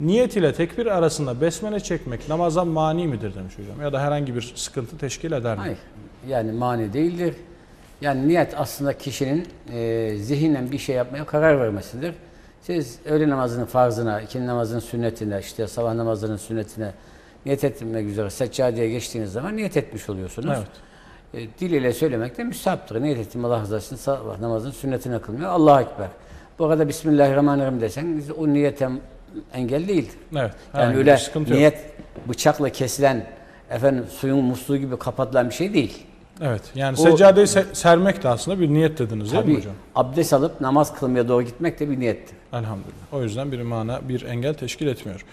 Niyet ile tekbir arasında besmele çekmek namaza mani midir demiş hocam. Ya da herhangi bir sıkıntı teşkil eder mi? Hayır. Yani mani değildir. Yani niyet aslında kişinin e, zihinen bir şey yapmaya karar vermesidir. Siz öğle namazının farzına, ikindi namazının sünnetine, işte sabah namazının sünnetine niyet etmek üzere seccadeye geçtiğiniz zaman niyet etmiş oluyorsunuz. Evet. E, dil ile söylemek de müstahaptır. Niyet ettim Allah rızası için sabah namazının sünnetine kılmıyor. Allahu Ekber. Bu arada Bismillahirrahmanirrahim desen o niyete engel değildir. Evet. Yani öyle sıkıntı yok. niyet bıçakla kesilen efendim suyun musluğu gibi kapatılan bir şey değil. Evet. Yani O- seccadeyi se- sermek de aslında bir niyet dediniz değil mi Tabii hocam? abdest alıp namaz kılmaya doğru gitmek de bir niyettir. Elhamdülillah. O yüzden bir mana, bir engel teşkil etmiyor.